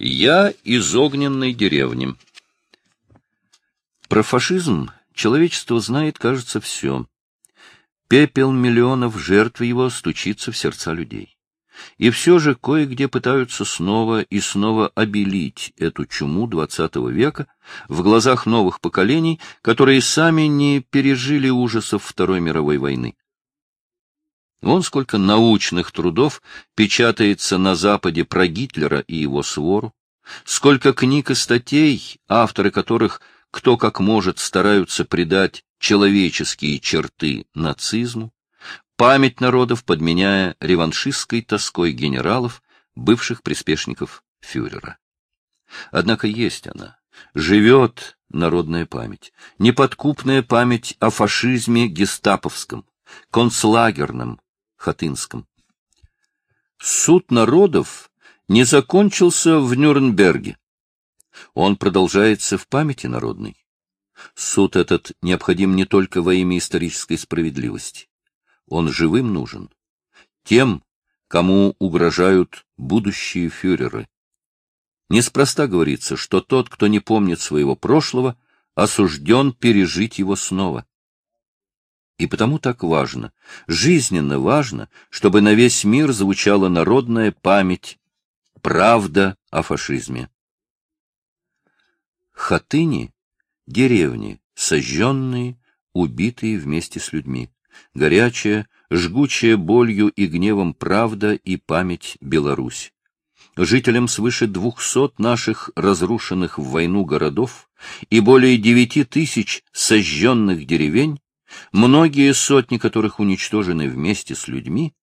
Я из огненной деревни. Про фашизм человечество знает, кажется, все. Пепел миллионов жертв его стучится в сердца людей. И все же кое-где пытаются снова и снова обелить эту чуму XX века в глазах новых поколений, которые сами не пережили ужасов Второй мировой войны. Вон сколько научных трудов печатается на Западе про Гитлера и его свору, сколько книг и статей, авторы которых кто как может стараются придать человеческие черты нацизму, память народов подменяя реваншистской тоской генералов, бывших приспешников фюрера. Однако есть она, живет народная память, неподкупная память о фашизме гестаповском, концлагерном, Хатынском. Суд народов не закончился в Нюрнберге. Он продолжается в памяти народной. Суд этот необходим не только во имя исторической справедливости. Он живым нужен. Тем, кому угрожают будущие фюреры. Неспроста говорится, что тот, кто не помнит своего прошлого, осужден пережить его снова. И потому так важно, жизненно важно, чтобы на весь мир звучала народная память, правда о фашизме. Хатыни — деревни, сожженные, убитые вместе с людьми. Горячая, жгучая болью и гневом правда и память Беларусь. Жителям свыше двухсот наших разрушенных в войну городов и более девяти тысяч сожженных деревень многие сотни которых уничтожены вместе с людьми,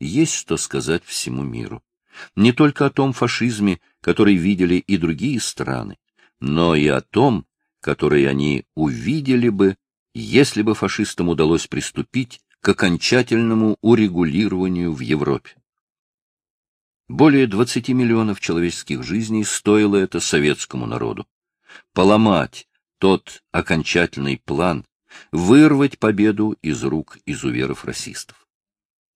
есть что сказать всему миру. Не только о том фашизме, который видели и другие страны, но и о том, который они увидели бы, если бы фашистам удалось приступить к окончательному урегулированию в Европе. Более 20 миллионов человеческих жизней стоило это советскому народу. Поломать тот окончательный план, вырвать победу из рук изуверов-расистов.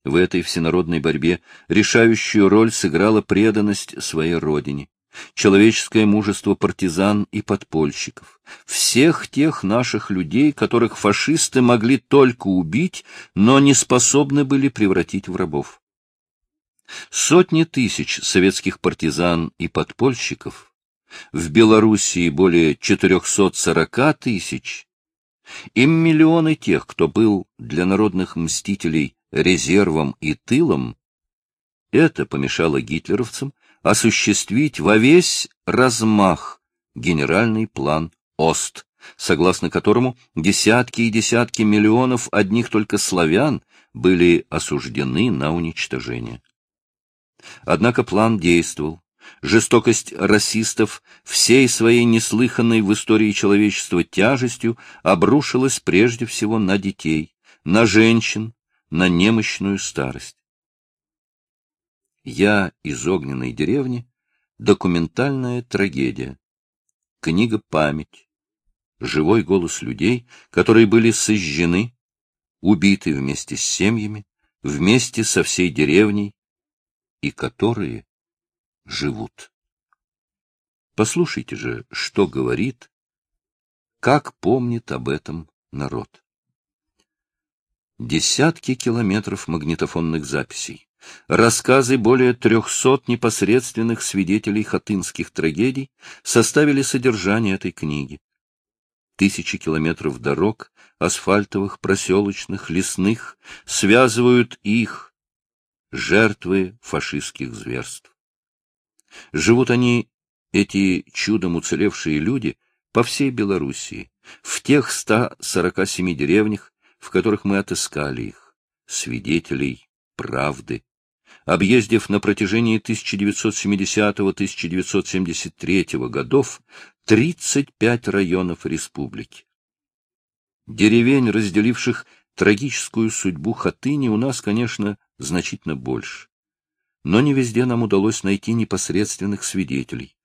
В этой всенародной борьбе решающую роль сыграла преданность своей родине, человеческое мужество партизан и подпольщиков, всех тех наших людей, которых фашисты могли только убить, но не способны были превратить в рабов. Сотни тысяч советских партизан и подпольщиков, в Белоруссии более 440 тысяч, им миллионы тех, кто был для народных мстителей резервом и тылом, это помешало гитлеровцам осуществить во весь размах генеральный план ОСТ, согласно которому десятки и десятки миллионов одних только славян были осуждены на уничтожение. Однако план действовал, Жестокость расистов всей своей неслыханной в истории человечества тяжестью обрушилась прежде всего на детей, на женщин, на немощную старость. Я из огненной деревни — документальная трагедия, книга «Память», живой голос людей, которые были сожжены, убиты вместе с семьями, вместе со всей деревней, и которые живут. Послушайте же, что говорит, как помнит об этом народ. Десятки километров магнитофонных записей, рассказы более трехсот непосредственных свидетелей хатынских трагедий составили содержание этой книги. Тысячи километров дорог, асфальтовых, проселочных, лесных, связывают их, жертвы фашистских зверств. Живут они, эти чудом уцелевшие люди, по всей Белоруссии, в тех 147 деревнях, в которых мы отыскали их, свидетелей правды, объездив на протяжении 1970-1973 годов 35 районов республики. Деревень, разделивших трагическую судьбу Хатыни, у нас, конечно, значительно больше но не везде нам удалось найти непосредственных свидетелей.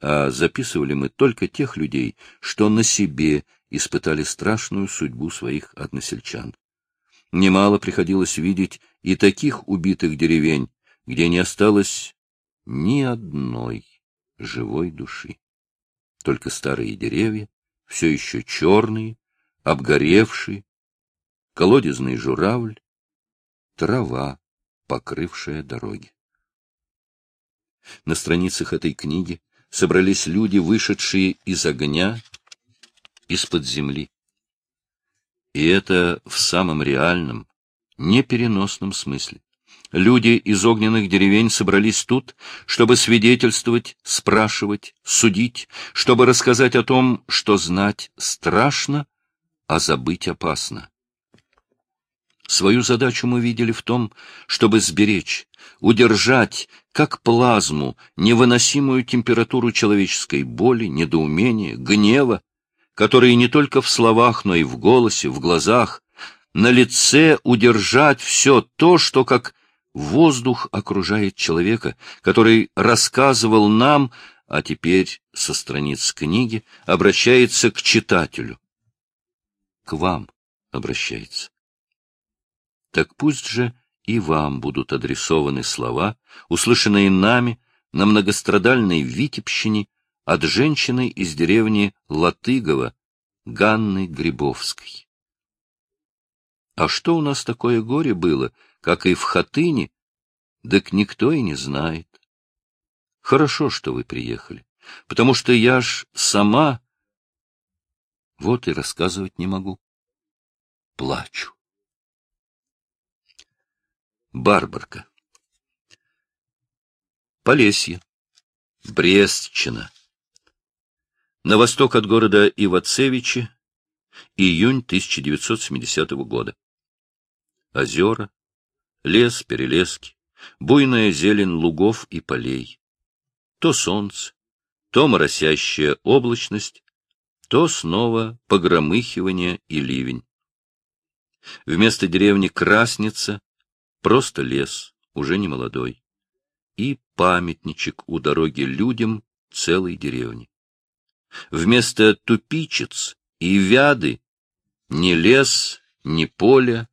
А записывали мы только тех людей, что на себе испытали страшную судьбу своих односельчан. Немало приходилось видеть и таких убитых деревень, где не осталось ни одной. живой души. Только старые деревья, все еще черные, обгоревшие, колодезный журавль, трава, покрывшая дороги. На страницах этой книги собрались люди, вышедшие из огня, из-под земли. И это в самом реальном, непереносном смысле. Люди из огненных деревень собрались тут, чтобы свидетельствовать, спрашивать, судить, чтобы рассказать о том, что знать страшно, а забыть опасно. Свою задачу мы видели в том, чтобы сберечь, удержать, как плазму, невыносимую температуру человеческой боли, недоумения, гнева, которые не только в словах, но и в голосе, в глазах, на лице удержать все то, что как воздух окружает человека, который рассказывал нам, а теперь со страниц книги обращается к читателю. К вам обращается. Так пусть же и вам будут адресованы слова, услышанные нами на многострадальной Витебщине от женщины из деревни Латыгова, Ганны Грибовской. А что у нас такое горе было, как и в Хатыне, так никто и не знает. Хорошо, что вы приехали, потому что я ж сама... Вот и рассказывать не могу. Плачу. Барбарка. Полесье. Брестчина. На восток от города Ивацевичи. Июнь 1970 года озера, лес, перелески, буйная зелень лугов и полей. То солнце, то моросящая облачность, то снова погромыхивание и ливень. Вместо деревни Красница просто лес, уже не молодой, и памятничек у дороги людям целой деревни. Вместо тупичец и вяды ни лес, ни поле,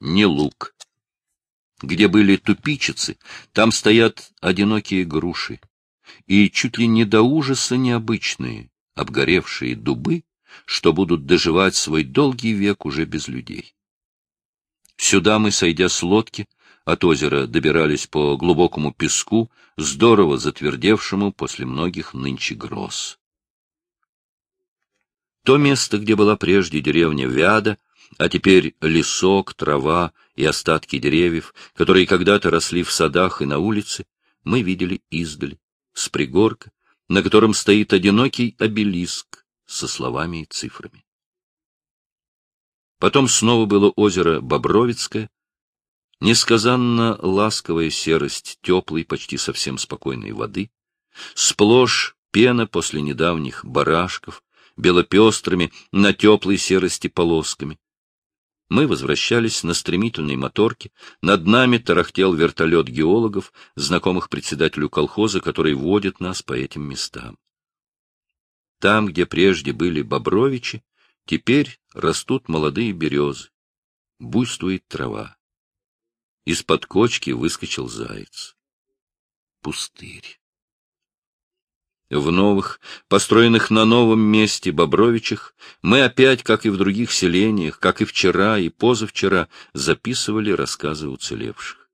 не луг. Где были тупичицы, там стоят одинокие груши, и чуть ли не до ужаса необычные, обгоревшие дубы, что будут доживать свой долгий век уже без людей. Сюда мы, сойдя с лодки, от озера добирались по глубокому песку, здорово затвердевшему после многих нынче гроз. То место, где была прежде деревня Вяда, а теперь лесок, трава и остатки деревьев, которые когда-то росли в садах и на улице, мы видели издали, с пригорка, на котором стоит одинокий обелиск со словами и цифрами. Потом снова было озеро Бобровицкое, несказанно ласковая серость теплой, почти совсем спокойной воды, сплошь пена после недавних барашков, белопестрыми на теплой серости полосками, мы возвращались на стремительной моторке. Над нами тарахтел вертолет геологов, знакомых председателю колхоза, который водит нас по этим местам. Там, где прежде были бобровичи, теперь растут молодые березы. Буйствует трава. Из-под кочки выскочил заяц. Пустырь. В новых, построенных на новом месте Бобровичах, мы опять, как и в других селениях, как и вчера и позавчера, записывали рассказы уцелевших.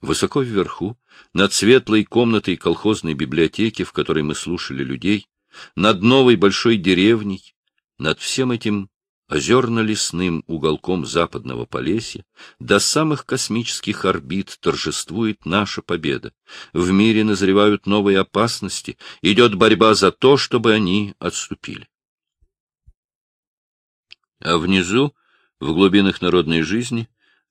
Высоко вверху, над светлой комнатой колхозной библиотеки, в которой мы слушали людей, над новой большой деревней, над всем этим озерно-лесным уголком западного Полесья до самых космических орбит торжествует наша победа. В мире назревают новые опасности, идет борьба за то, чтобы они отступили. А внизу, в глубинах народной жизни,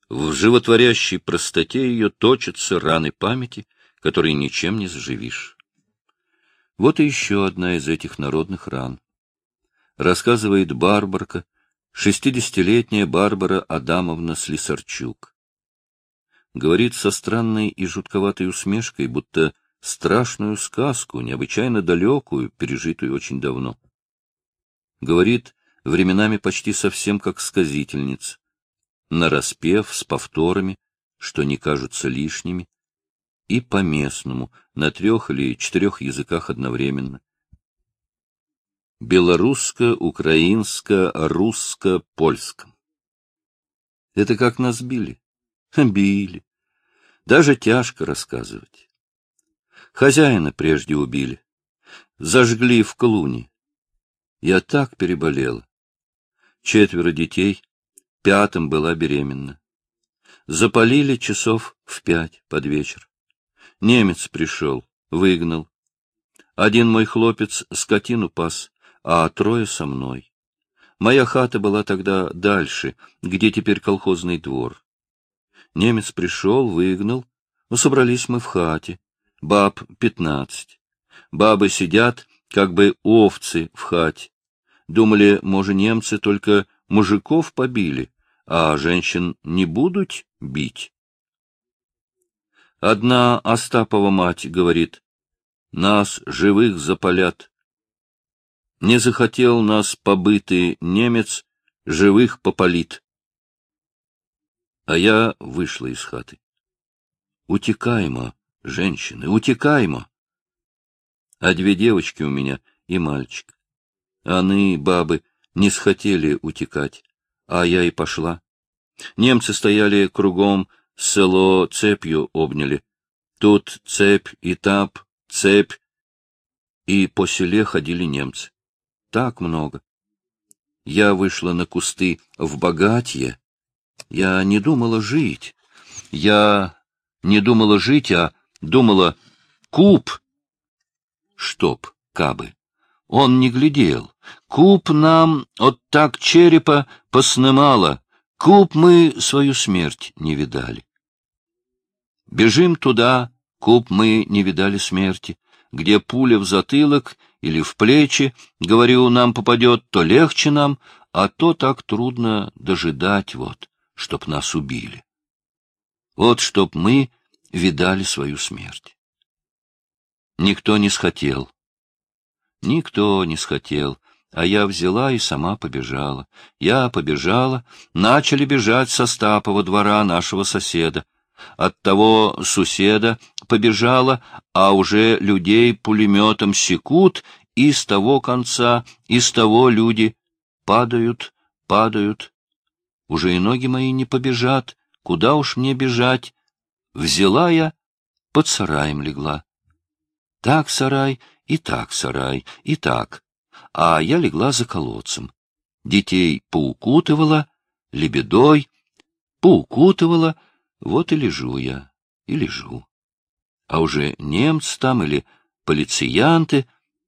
в животворящей простоте ее точатся раны памяти, которые ничем не заживишь. Вот и еще одна из этих народных ран. Рассказывает Барбарка, Шестидесятилетняя Барбара Адамовна Слесарчук. Говорит со странной и жутковатой усмешкой, будто страшную сказку, необычайно далекую, пережитую очень давно. Говорит временами почти совсем как сказительница, нараспев, с повторами, что не кажутся лишними, и по-местному, на трех или четырех языках одновременно. Белорусско, украинско, русско, польском. Это как нас били? Били. Даже тяжко рассказывать. Хозяина прежде убили. Зажгли в клуне. Я так переболела. Четверо детей, пятым была беременна. Запалили часов в пять под вечер. Немец пришел, выгнал. Один мой хлопец скотину пас, а трое со мной. Моя хата была тогда дальше, где теперь колхозный двор. Немец пришел, выгнал. Ну, собрались мы в хате. Баб пятнадцать. Бабы сидят, как бы овцы в хате. Думали, может, немцы только мужиков побили, а женщин не будут бить. Одна Остапова мать говорит, нас живых запалят. Не захотел нас побытый немец, живых попалит. А я вышла из хаты. Утекаймо, женщины, утекаймо. А две девочки у меня и мальчик. Они, бабы, не схотели утекать, а я и пошла. Немцы стояли кругом, село цепью обняли. Тут цепь и тап, цепь, и по селе ходили немцы. Так много. Я вышла на кусты в богатье. Я не думала жить. Я не думала жить, а думала куб. Чтоб, кабы. Он не глядел. Куб нам от так черепа поснимало. Куб мы свою смерть не видали. Бежим туда, куб мы не видали смерти, где пуля в затылок или в плечи, говорю, нам попадет, то легче нам, а то так трудно дожидать вот, чтоб нас убили. Вот чтоб мы видали свою смерть. Никто не схотел. Никто не схотел, а я взяла и сама побежала. Я побежала, начали бежать со Стапова двора нашего соседа. От того суседа побежала, а уже людей пулеметом секут, и с того конца, и с того люди падают, падают. Уже и ноги мои не побежат, куда уж мне бежать? Взяла я, под сараем легла. Так сарай, и так сарай, и так. А я легла за колодцем. Детей поукутывала, лебедой, поукутывала, вот и лежу я, и лежу. А уже немцы там или полициянты,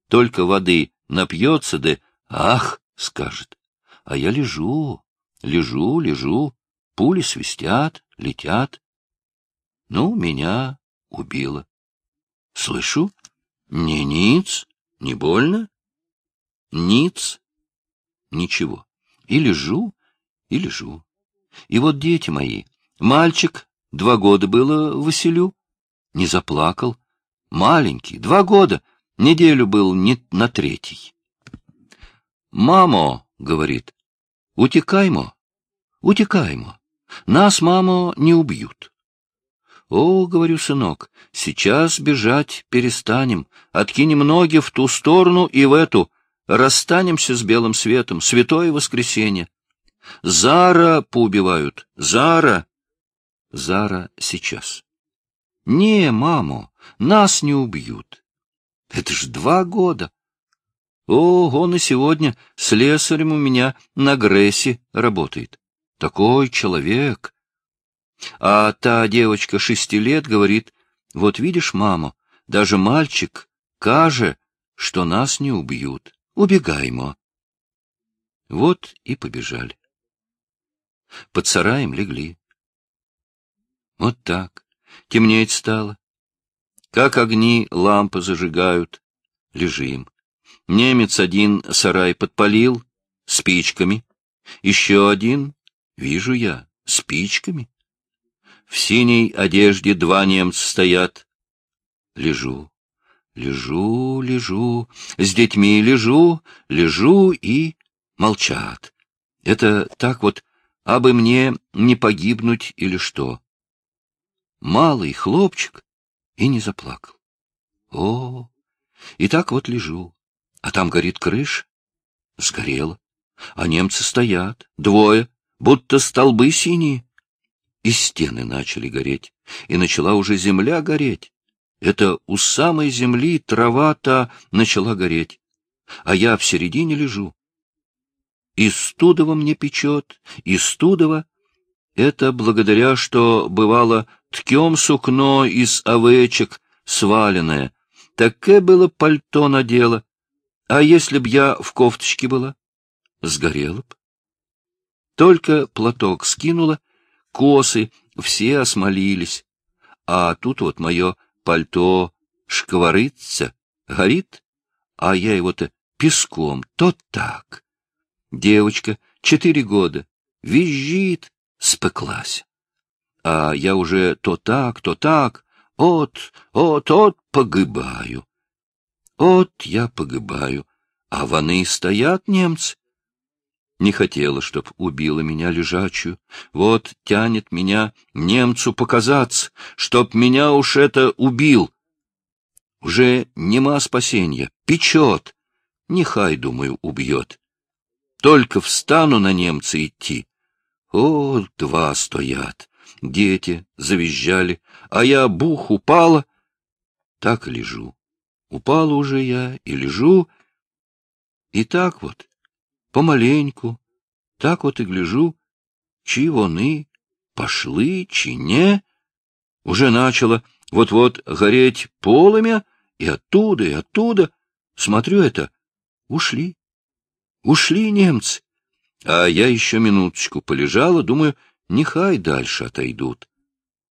только воды напьется, да «ах!» скажет. А я лежу, лежу, лежу, пули свистят, летят. Ну, меня убило. Слышу, не ниц, не больно? Ниц, ничего. И лежу, и лежу. И вот дети мои, мальчик, два года было Василю, не заплакал, маленький, два года, неделю был не на третий. «Мамо», — говорит, — «утекаймо, утекаймо, нас, мамо, не убьют». О, говорю, сынок, сейчас бежать перестанем, откинем ноги в ту сторону и в эту, расстанемся с белым светом, святое воскресенье. Зара поубивают, Зара. Зара сейчас. Не, мамо, нас не убьют. Это ж два года. О, он и сегодня слесарем у меня на Грессе работает. Такой человек. А та девочка шести лет говорит, вот видишь, мама, даже мальчик, каже, что нас не убьют. Убегаймо. Вот и побежали. Под сараем легли. Вот так. Темнеть стало. Как огни лампы зажигают. Лежим. Немец один сарай подпалил спичками. Еще один, вижу я, спичками. В синей одежде два немца стоят. Лежу, лежу, лежу, с детьми лежу, лежу и молчат. Это так вот, абы мне не погибнуть или что. Малый хлопчик и не заплакал. О, и так вот лежу, а там горит крыша. Сгорела. А немцы стоят, двое, будто столбы синие. И стены начали гореть, и начала уже земля гореть. Это у самой земли трава-то начала гореть, а я в середине лежу. И студово мне печет, и студово. Это благодаря, что, бывало, ткем сукно из овечек сваленное. Таке было пальто надела. А если б я в кофточке была? Сгорела б. Только платок скинула, косы все осмолились. А тут вот мое пальто шкварится, горит, а я его-то песком, то так. Девочка, четыре года, визжит, спеклась. А я уже то так, то так, от, от, от погибаю. От я погибаю, а ваны стоят немцы. Не хотела, чтоб убила меня лежачую. Вот тянет меня немцу показаться, чтоб меня уж это убил. Уже нема спасения, печет. Нехай, думаю, убьет. Только встану на немца идти. О, два стоят. Дети завизжали, а я бух упала. Так лежу. Упала уже я и лежу. И так вот, помаленьку, так вот и гляжу, чи вони пошлы, чи не. Уже начало вот-вот гореть полымя, и оттуда, и оттуда. Смотрю это, ушли. Ушли немцы. А я еще минуточку полежала, думаю, нехай дальше отойдут.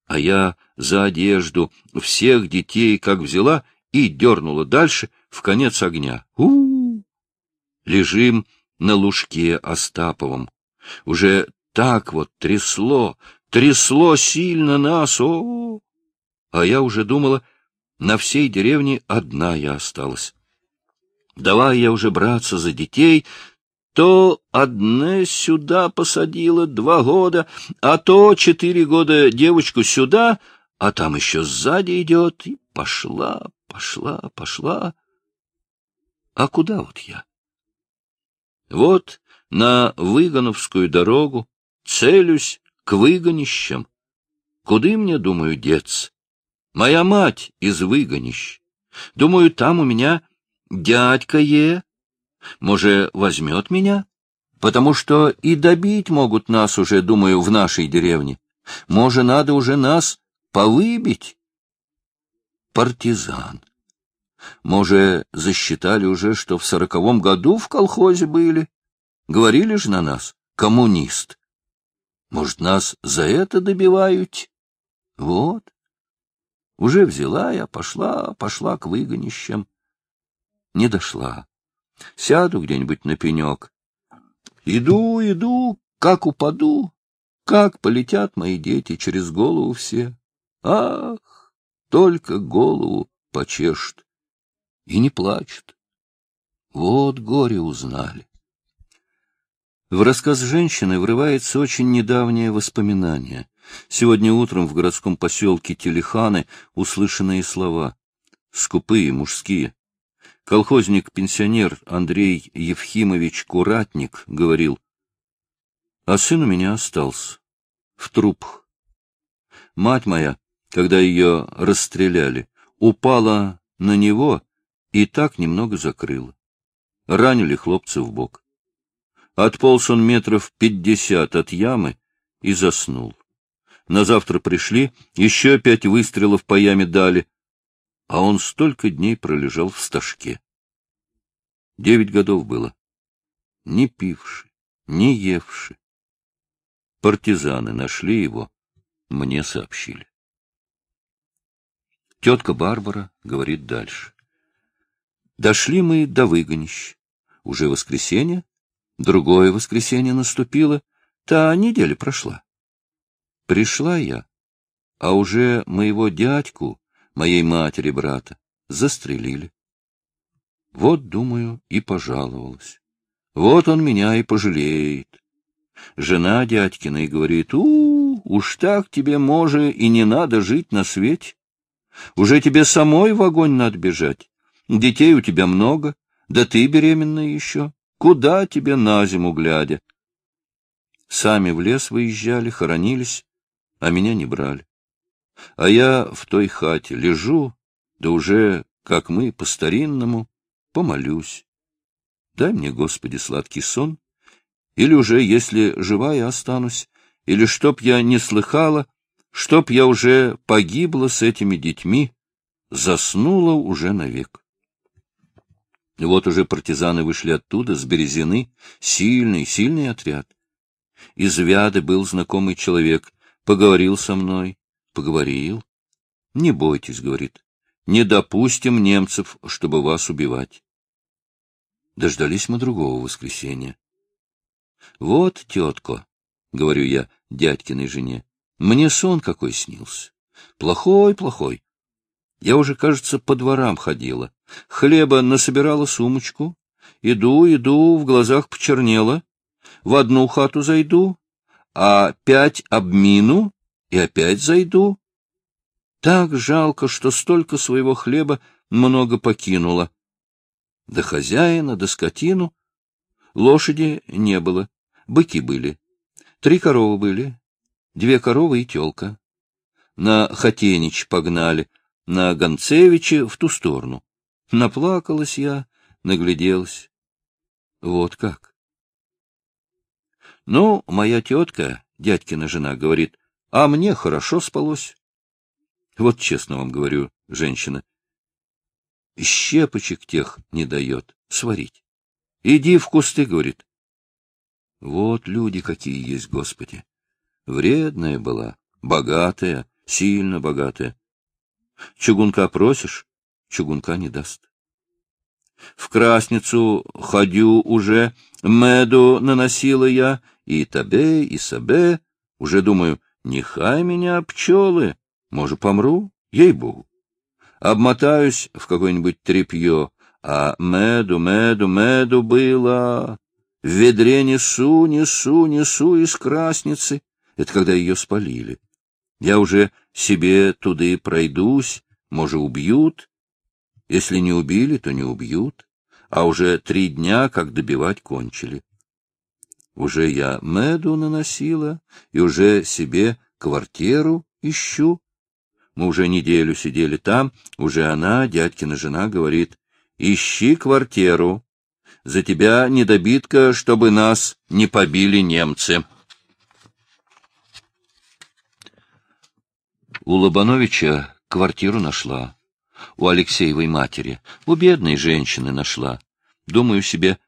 А я за одежду всех детей как взяла и дернула дальше в конец огня. у у, -у! Лежим на лужке Остаповом. Уже так вот трясло, трясло сильно нас, о, -о, -о! А я уже думала, на всей деревне одна я осталась. Давай я уже браться за детей, то одна сюда посадила два года, а то четыре года девочку сюда, а там еще сзади идет, и пошла, пошла, пошла. А куда вот я? Вот на Выгоновскую дорогу целюсь к выгонищам. Куды мне, думаю, деться? Моя мать из выгонищ. Думаю, там у меня Дядька Е, может, возьмет меня? Потому что и добить могут нас уже, думаю, в нашей деревне. Может, надо уже нас повыбить? Партизан. Может, засчитали уже, что в сороковом году в колхозе были? Говорили же на нас, коммунист. Может, нас за это добивают? Вот. Уже взяла я, пошла, пошла к выгонищам не дошла. Сяду где-нибудь на пенек. Иду, иду, как упаду, как полетят мои дети через голову все. Ах, только голову почешут и не плачут. Вот горе узнали. В рассказ женщины врывается очень недавнее воспоминание. Сегодня утром в городском поселке Телеханы услышанные слова. Скупые, мужские. Колхозник-пенсионер Андрей Евхимович Куратник говорил, а сын у меня остался, в трупах. Мать моя, когда ее расстреляли, упала на него и так немного закрыла. Ранили хлопца в бок. Отполз он метров пятьдесят от ямы и заснул. На завтра пришли, еще пять выстрелов по яме дали, а он столько дней пролежал в стажке. Девять годов было. Не пивший, не евший. Партизаны нашли его, мне сообщили. Тетка Барбара говорит дальше. Дошли мы до выгонищ. Уже воскресенье, другое воскресенье наступило, та неделя прошла. Пришла я, а уже моего дядьку моей матери брата, застрелили. Вот, думаю, и пожаловалась. Вот он меня и пожалеет. Жена дядькина и говорит, у, уж так тебе, може, и не надо жить на свете. Уже тебе самой в огонь надо бежать. Детей у тебя много, да ты беременная еще. Куда тебе на зиму глядя? Сами в лес выезжали, хоронились, а меня не брали. А я в той хате лежу, да уже, как мы, по-старинному, помолюсь. Дай мне, Господи, сладкий сон, или уже, если живая останусь, или чтоб я не слыхала, чтоб я уже погибла с этими детьми, заснула уже навек. Вот уже партизаны вышли оттуда, с Березины, сильный, сильный отряд. Из Вяды был знакомый человек, поговорил со мной, поговорил. Не бойтесь, говорит, не допустим немцев, чтобы вас убивать. Дождались мы другого воскресенья. — Вот, тетко, — говорю я дядькиной жене, — мне сон какой снился. Плохой, плохой. Я уже, кажется, по дворам ходила. Хлеба насобирала сумочку. Иду, иду, в глазах почернело. В одну хату зайду, а пять обмину и опять зайду. Так жалко, что столько своего хлеба много покинула. До хозяина, до скотину. Лошади не было, быки были. Три коровы были, две коровы и телка. На Хотенич погнали, на Гонцевиче в ту сторону. Наплакалась я, нагляделась. Вот как. Ну, моя тетка, дядькина жена, говорит, а мне хорошо спалось. Вот честно вам говорю, женщина, щепочек тех не дает сварить. Иди в кусты, говорит. Вот люди какие есть, Господи. Вредная была, богатая, сильно богатая. Чугунка просишь, чугунка не даст. В красницу ходю уже, меду наносила я, и табе, и сабе. Уже думаю, нехай меня пчелы, может, помру, ей-богу обмотаюсь в какое-нибудь тряпье, а меду, меду, меду было. В ведре несу, несу, несу из красницы. Это когда ее спалили. Я уже себе туды пройдусь, может, убьют. Если не убили, то не убьют. А уже три дня, как добивать, кончили. Уже я меду наносила и уже себе квартиру ищу. Мы уже неделю сидели там, уже она, дядькина жена, говорит, «Ищи квартиру. За тебя недобитка, чтобы нас не побили немцы». У Лобановича квартиру нашла. У Алексеевой матери. У бедной женщины нашла. Думаю себе,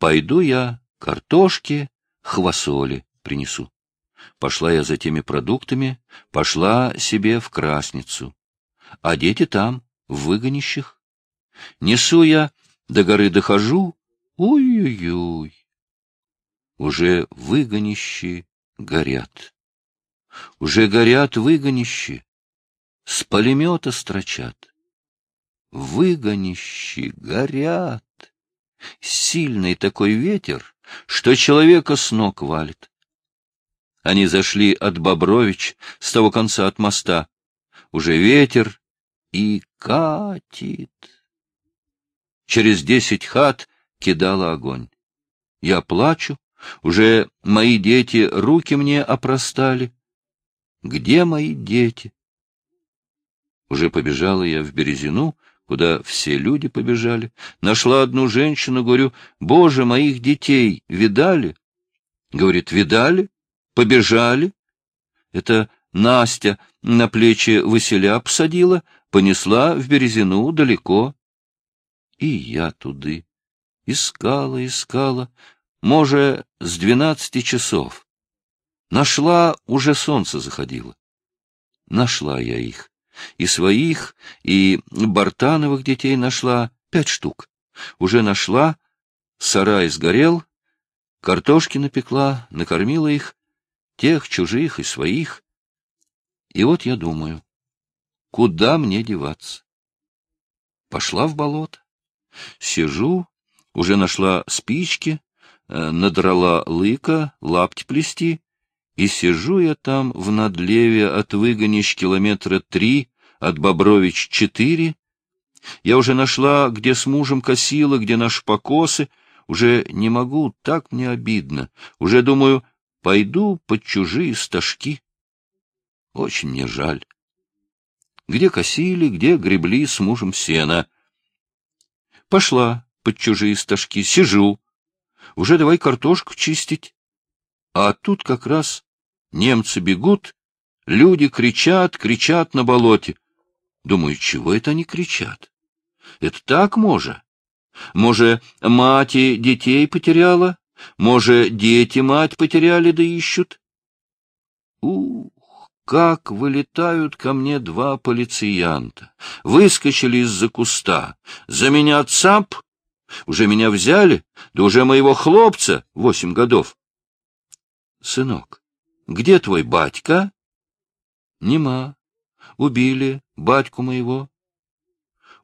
пойду я картошки, хвасоли принесу. Пошла я за теми продуктами, пошла себе в Красницу. А дети там, в выгонищах. Несу я, до горы дохожу, ой-ой-ой. Уже выгонищи горят. Уже горят выгонищи, с пулемета строчат. Выгонищи горят. Сильный такой ветер, что человека с ног валит. Они зашли от Бобрович, с того конца от моста. Уже ветер и катит. Через десять хат кидала огонь. Я плачу, уже мои дети руки мне опростали. Где мои дети? Уже побежала я в Березину, куда все люди побежали. Нашла одну женщину, говорю, «Боже, моих детей видали?» Говорит, «Видали?» побежали. Это Настя на плечи Василя посадила, понесла в Березину далеко. И я туды. Искала, искала, может, с двенадцати часов. Нашла, уже солнце заходило. Нашла я их. И своих, и Бартановых детей нашла пять штук. Уже нашла, сарай сгорел, картошки напекла, накормила их, тех чужих и своих. И вот я думаю, куда мне деваться? Пошла в болото. Сижу, уже нашла спички, э, надрала лыка, лапти плести, и сижу я там в надлеве от выгонищ километра три от Бобрович четыре. Я уже нашла, где с мужем косила, где наши покосы. Уже не могу, так мне обидно. Уже думаю, пойду под чужие стажки. Очень мне жаль. Где косили, где гребли с мужем сена. Пошла под чужие стажки, сижу. Уже давай картошку чистить. А тут как раз немцы бегут, люди кричат, кричат на болоте. Думаю, чего это они кричат? Это так, може? Може, мати детей потеряла? Може, дети мать потеряли да ищут? Ух, как вылетают ко мне два полициянта. Выскочили из-за куста. За меня цап. Уже меня взяли, да уже моего хлопца, восемь годов. Сынок, где твой батька? Нема. Убили батьку моего.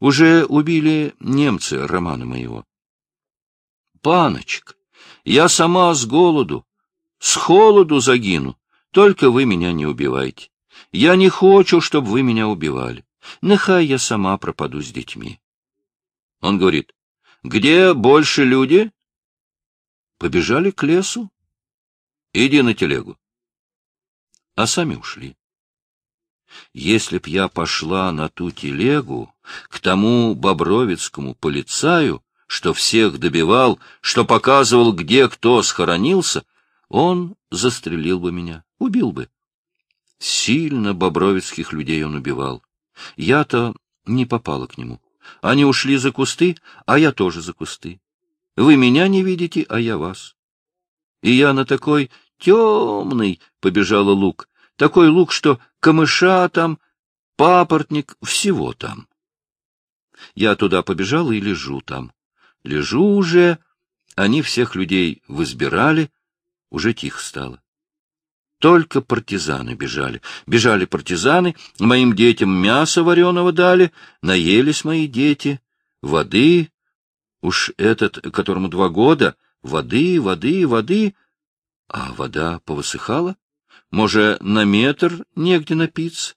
Уже убили немцы Романа моего. Паночка, я сама с голоду, с холоду загину, только вы меня не убивайте. Я не хочу, чтобы вы меня убивали. Нехай я сама пропаду с детьми. Он говорит, где больше люди? Побежали к лесу. Иди на телегу. А сами ушли. Если б я пошла на ту телегу, к тому бобровицкому полицаю, что всех добивал, что показывал, где кто схоронился, он застрелил бы меня, убил бы. Сильно бобровицких людей он убивал. Я-то не попала к нему. Они ушли за кусты, а я тоже за кусты. Вы меня не видите, а я вас. И я на такой темный побежала лук, такой лук, что камыша там, папоротник, всего там. Я туда побежал и лежу там. Лежу уже, они всех людей возбирали, уже тихо стало. Только партизаны бежали. Бежали партизаны, моим детям мясо вареного дали, наелись мои дети, воды, уж этот, которому два года, воды, воды, воды, а вода повысыхала. Може, на метр негде напиться?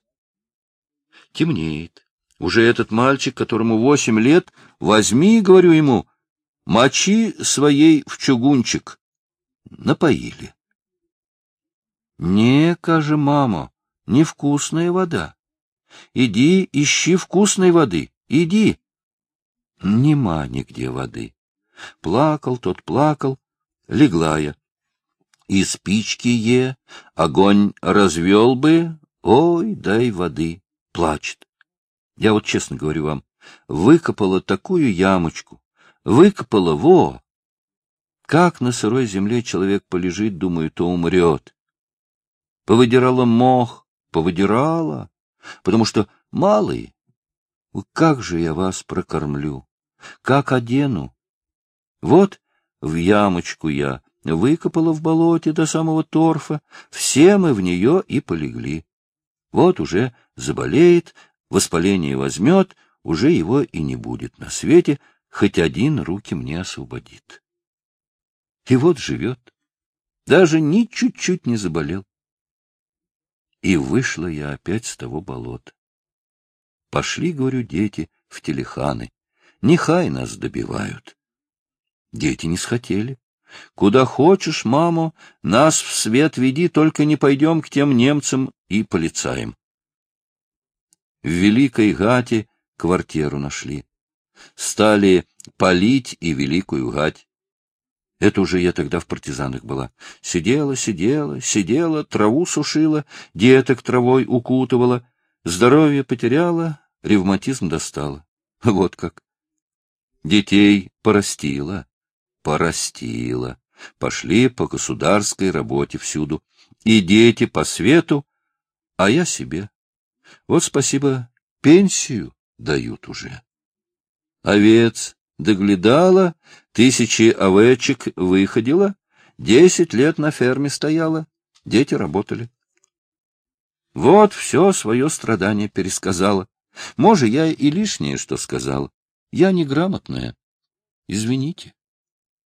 Темнеет. Уже этот мальчик, которому восемь лет, возьми, говорю ему, мочи своей в чугунчик. Напоили. Не, каже мамо, невкусная вода. Иди, ищи вкусной воды, иди. Нема нигде воды. Плакал тот, плакал, легла я и спички е, огонь развел бы, ой, дай воды, плачет. Я вот честно говорю вам, выкопала такую ямочку, выкопала, во! Как на сырой земле человек полежит, думаю, то умрет. Повыдирала мох, повыдирала, потому что малый. Как же я вас прокормлю? Как одену? Вот в ямочку я выкопала в болоте до самого торфа, все мы в нее и полегли. Вот уже заболеет, воспаление возьмет, уже его и не будет на свете, хоть один руки мне освободит. И вот живет, даже ни чуть-чуть не заболел. И вышла я опять с того болота. Пошли, говорю, дети в телеханы, нехай нас добивают. Дети не схотели. Куда хочешь, маму, нас в свет веди, только не пойдем к тем немцам и полицаям. В Великой Гате квартиру нашли. Стали полить и Великую Гать. Это уже я тогда в партизанах была. Сидела, сидела, сидела, траву сушила, деток травой укутывала, здоровье потеряла, ревматизм достала. Вот как. Детей порастила порастила. Пошли по государской работе всюду. И дети по свету, а я себе. Вот спасибо, пенсию дают уже. Овец доглядала, тысячи овечек выходила, десять лет на ферме стояла, дети работали. Вот все свое страдание пересказала. Может, я и лишнее что сказал. Я неграмотная. Извините.